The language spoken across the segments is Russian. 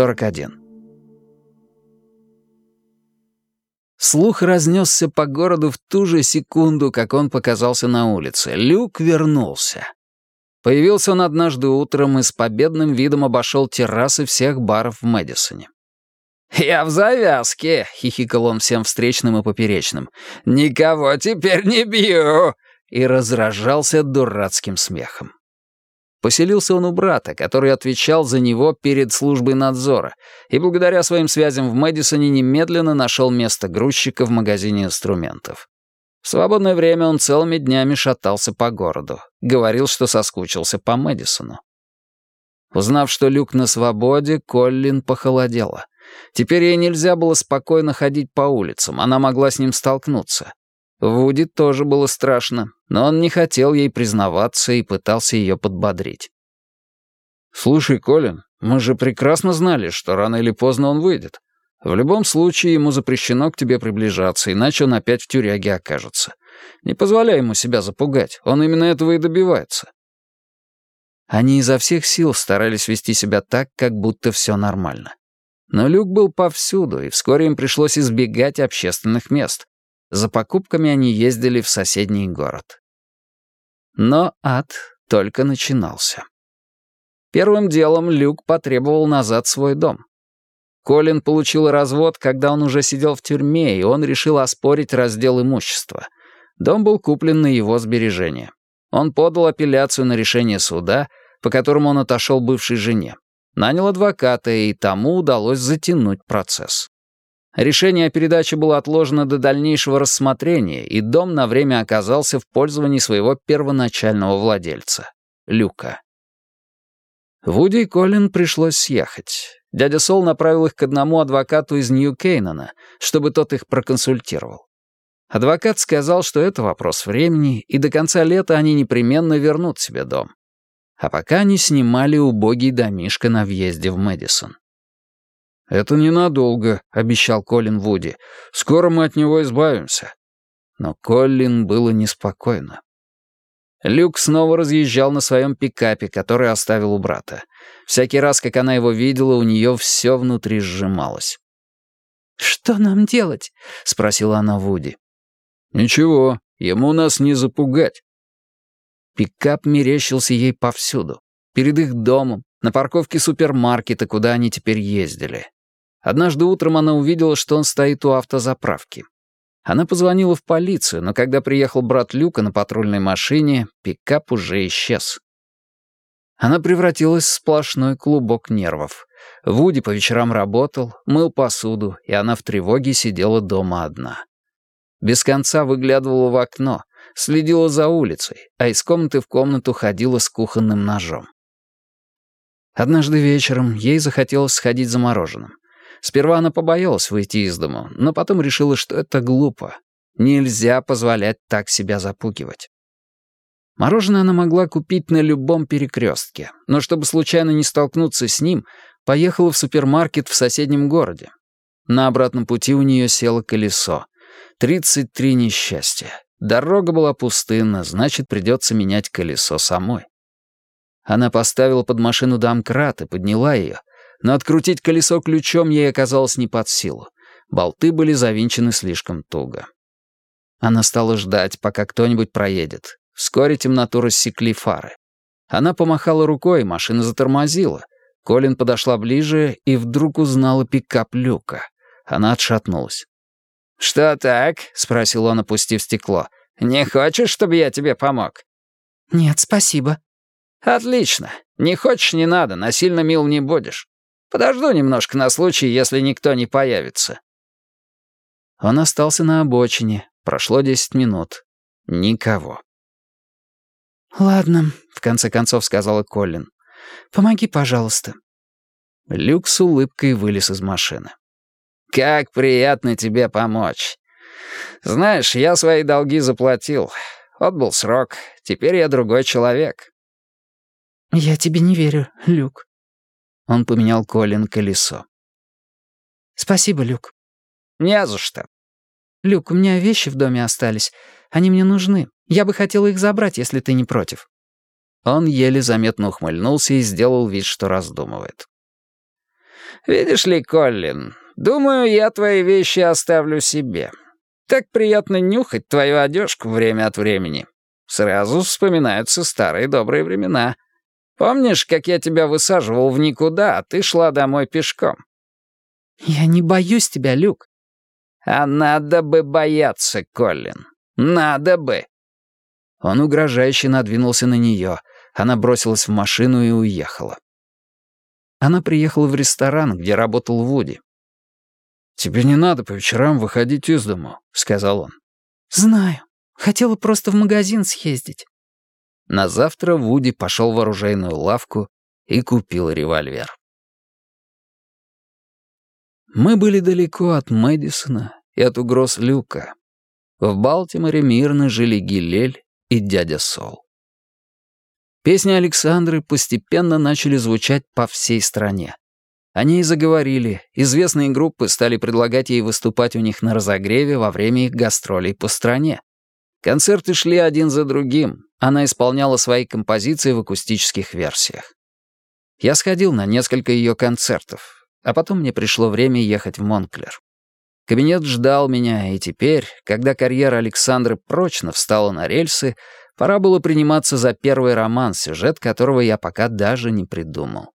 41. Слух разнесся по городу в ту же секунду, как он показался на улице. Люк вернулся. Появился он однажды утром и с победным видом обошел террасы всех баров в Мэдисоне. «Я в завязке», — хихикал он всем встречным и поперечным. «Никого теперь не бью!» и разражался дурацким смехом. Поселился он у брата, который отвечал за него перед службой надзора, и благодаря своим связям в Мэдисоне немедленно нашел место грузчика в магазине инструментов. В свободное время он целыми днями шатался по городу, говорил, что соскучился по Мэдисону. Узнав, что Люк на свободе, Коллин похолодела. Теперь ей нельзя было спокойно ходить по улицам, она могла с ним столкнуться. Вуди тоже было страшно, но он не хотел ей признаваться и пытался ее подбодрить. «Слушай, Колин, мы же прекрасно знали, что рано или поздно он выйдет. В любом случае ему запрещено к тебе приближаться, иначе он опять в тюряге окажется. Не позволяй ему себя запугать, он именно этого и добивается». Они изо всех сил старались вести себя так, как будто все нормально. Но Люк был повсюду, и вскоре им пришлось избегать общественных мест. За покупками они ездили в соседний город. Но ад только начинался. Первым делом Люк потребовал назад свой дом. Колин получил развод, когда он уже сидел в тюрьме, и он решил оспорить раздел имущества. Дом был куплен на его сбережения. Он подал апелляцию на решение суда, по которому он отошел бывшей жене. Нанял адвоката, и тому удалось затянуть процесс. Решение о передаче было отложено до дальнейшего рассмотрения, и дом на время оказался в пользовании своего первоначального владельца — Люка. Вуди и Колин пришлось съехать. Дядя Сол направил их к одному адвокату из Нью-Кейнона, чтобы тот их проконсультировал. Адвокат сказал, что это вопрос времени, и до конца лета они непременно вернут себе дом. А пока они снимали убогий домишко на въезде в Мэдисон. «Это ненадолго», — обещал Колин Вуди. «Скоро мы от него избавимся». Но Колин было неспокойно. Люк снова разъезжал на своем пикапе, который оставил у брата. Всякий раз, как она его видела, у нее все внутри сжималось. «Что нам делать?» — спросила она Вуди. «Ничего, ему нас не запугать». Пикап мерещился ей повсюду. Перед их домом, на парковке супермаркета, куда они теперь ездили. Однажды утром она увидела, что он стоит у автозаправки. Она позвонила в полицию, но когда приехал брат Люка на патрульной машине, пикап уже исчез. Она превратилась в сплошной клубок нервов. Вуди по вечерам работал, мыл посуду, и она в тревоге сидела дома одна. Без конца выглядывала в окно, следила за улицей, а из комнаты в комнату ходила с кухонным ножом. Однажды вечером ей захотелось сходить за мороженым. Сперва она побоялась выйти из дому, но потом решила, что это глупо. Нельзя позволять так себя запугивать. Мороженое она могла купить на любом перекрестке, но чтобы случайно не столкнуться с ним, поехала в супермаркет в соседнем городе. На обратном пути у нее село колесо. 33 несчастья. Дорога была пустынна, значит, придется менять колесо самой. Она поставила под машину домкрат и подняла ее, но открутить колесо ключом ей оказалось не под силу. Болты были завинчены слишком туго. Она стала ждать, пока кто-нибудь проедет. Вскоре темноту рассекли фары. Она помахала рукой, машина затормозила. Колин подошла ближе и вдруг узнала пикап Люка. Она отшатнулась. «Что так?» — спросил он, опустив стекло. «Не хочешь, чтобы я тебе помог?» «Нет, спасибо». «Отлично. Не хочешь — не надо, насильно мил не будешь. Подожду немножко на случай, если никто не появится». Он остался на обочине. Прошло десять минут. Никого. «Ладно», — в конце концов сказала Колин. «Помоги, пожалуйста». Люк с улыбкой вылез из машины. «Как приятно тебе помочь. Знаешь, я свои долги заплатил. Отбыл срок. Теперь я другой человек». «Я тебе не верю, Люк», он поменял Колин колесо. «Спасибо, Люк». «Не за что». «Люк, у меня вещи в доме остались. Они мне нужны. Я бы хотела их забрать, если ты не против». Он еле заметно ухмыльнулся и сделал вид, что раздумывает. «Видишь ли, Коллин, думаю, я твои вещи оставлю себе. Так приятно нюхать твою одежку время от времени. Сразу вспоминаются старые добрые времена. Помнишь, как я тебя высаживал в никуда, а ты шла домой пешком?» «Я не боюсь тебя, Люк». «А надо бы бояться, Коллин. Надо бы». Он угрожающе надвинулся на нее. Она бросилась в машину и уехала. Она приехала в ресторан, где работал Вуди. «Тебе не надо по вечерам выходить из дому», — сказал он. «Знаю. Хотела просто в магазин съездить». На завтра Вуди пошел в оружейную лавку и купил револьвер. Мы были далеко от Мэдисона и от угроз Люка. В Балтиморе мирно жили Гилель и дядя Сол. Песни Александры постепенно начали звучать по всей стране. Они и заговорили, известные группы стали предлагать ей выступать у них на разогреве во время их гастролей по стране. Концерты шли один за другим, она исполняла свои композиции в акустических версиях. Я сходил на несколько ее концертов, а потом мне пришло время ехать в Монклер. Кабинет ждал меня, и теперь, когда карьера Александры прочно встала на рельсы, Пора было приниматься за первый роман, сюжет которого я пока даже не придумал.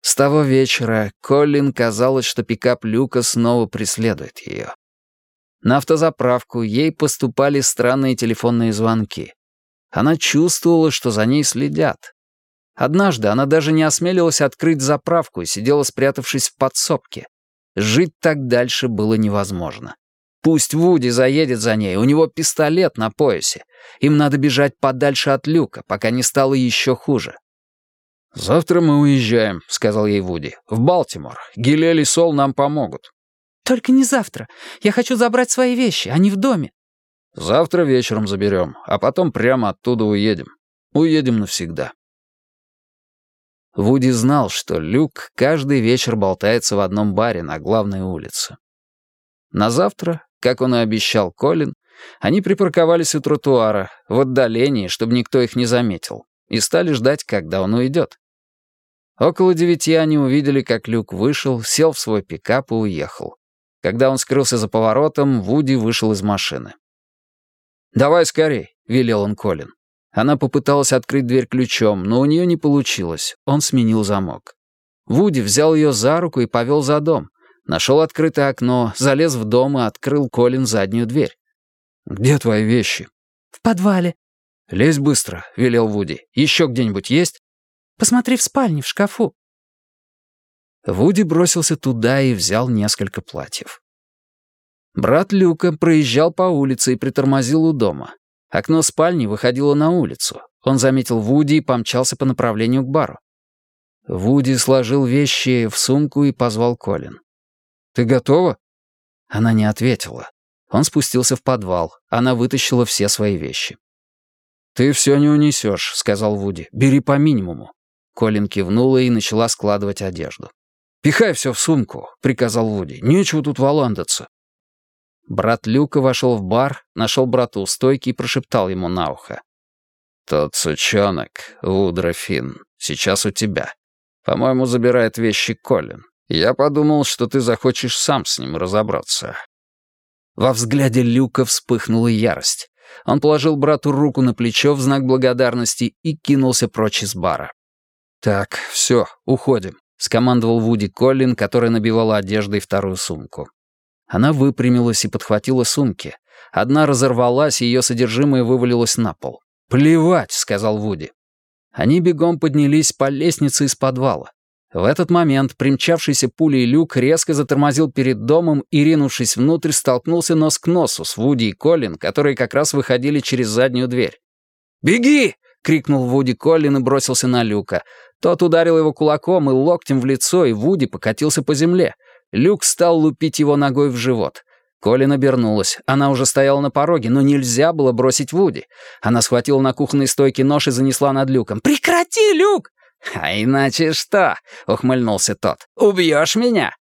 С того вечера Коллин казалось, что пикап Люка снова преследует ее. На автозаправку ей поступали странные телефонные звонки. Она чувствовала, что за ней следят. Однажды она даже не осмелилась открыть заправку и сидела, спрятавшись в подсобке. Жить так дальше было невозможно. Пусть Вуди заедет за ней, у него пистолет на поясе. Им надо бежать подальше от люка, пока не стало еще хуже. «Завтра мы уезжаем», — сказал ей Вуди. «В Балтимор. Гилель и Сол нам помогут». «Только не завтра. Я хочу забрать свои вещи, они в доме». «Завтра вечером заберем, а потом прямо оттуда уедем. Уедем навсегда». Вуди знал, что Люк каждый вечер болтается в одном баре на главной улице. На завтра как он и обещал Колин, они припарковались у тротуара, в отдалении, чтобы никто их не заметил, и стали ждать, когда он уйдет. Около девяти они увидели, как Люк вышел, сел в свой пикап и уехал. Когда он скрылся за поворотом, Вуди вышел из машины. «Давай скорей», — велел он Колин. Она попыталась открыть дверь ключом, но у нее не получилось. Он сменил замок. Вуди взял ее за руку и повел за дом. Нашел открытое окно, залез в дом и открыл Колин заднюю дверь. «Где твои вещи?» «В подвале». «Лезь быстро», — велел Вуди. «Еще где-нибудь есть?» «Посмотри в спальне, в шкафу». Вуди бросился туда и взял несколько платьев. Брат Люка проезжал по улице и притормозил у дома. Окно спальни выходило на улицу. Он заметил Вуди и помчался по направлению к бару. Вуди сложил вещи в сумку и позвал Колин. «Ты готова?» Она не ответила. Он спустился в подвал. Она вытащила все свои вещи. «Ты все не унесешь», — сказал Вуди. «Бери по минимуму». Колин кивнула и начала складывать одежду. «Пихай все в сумку», — приказал Вуди. «Нечего тут валандаться». Брат Люка вошел в бар, нашел брата у стойки и прошептал ему на ухо. «Тот сучонок, Вудро сейчас у тебя. По-моему, забирает вещи Колин. Я подумал, что ты захочешь сам с ним разобраться». Во взгляде Люка вспыхнула ярость. Он положил брату руку на плечо в знак благодарности и кинулся прочь из бара. «Так, все, уходим», — скомандовал Вуди Коллин, которая набивала одеждой вторую сумку. Она выпрямилась и подхватила сумки. Одна разорвалась, и ее содержимое вывалилось на пол. «Плевать», — сказал Вуди. Они бегом поднялись по лестнице из подвала. В этот момент примчавшийся пулей люк резко затормозил перед домом и, ринувшись внутрь, столкнулся нос к носу с Вуди и Колин, которые как раз выходили через заднюю дверь. «Беги!» — крикнул Вуди Колин и бросился на люка. Тот ударил его кулаком и локтем в лицо, и Вуди покатился по земле. Люк стал лупить его ногой в живот. Колин обернулась. Она уже стояла на пороге, но нельзя было бросить Вуди. Она схватила на кухонной стойке нож и занесла над люком. «Прекрати, Люк!» «А иначе что?» — ухмыльнулся тот. «Убьешь меня?»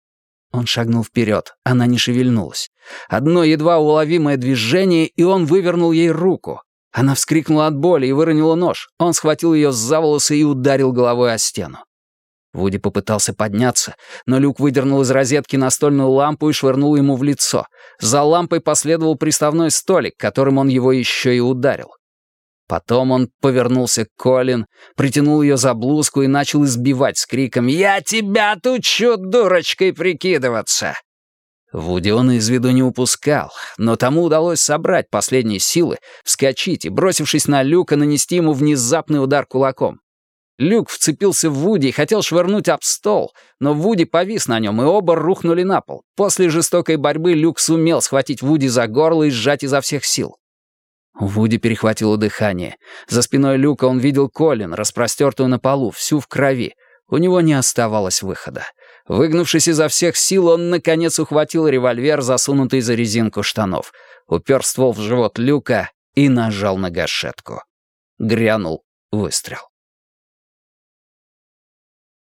Он шагнул вперед. Она не шевельнулась. Одно едва уловимое движение, и он вывернул ей руку. Она вскрикнула от боли и выронила нож. Он схватил ее за волосы и ударил головой о стену. Вуди попытался подняться, но Люк выдернул из розетки настольную лампу и швырнул ему в лицо. За лампой последовал приставной столик, которым он его еще и ударил. Потом он повернулся к Колин, притянул ее за блузку и начал избивать с криком «Я тебя тучу, дурочкой прикидываться!» Вуди он из виду не упускал, но тому удалось собрать последние силы, вскочить и, бросившись на Люка, нанести ему внезапный удар кулаком. Люк вцепился в Вуди и хотел швырнуть об стол, но Вуди повис на нем, и оба рухнули на пол. После жестокой борьбы Люк сумел схватить Вуди за горло и сжать изо всех сил. Вуди перехватило дыхание. За спиной Люка он видел Колин, распростертую на полу, всю в крови. У него не оставалось выхода. Выгнувшись изо всех сил, он, наконец, ухватил револьвер, засунутый за резинку штанов, упер ствол в живот Люка и нажал на гашетку. Грянул выстрел.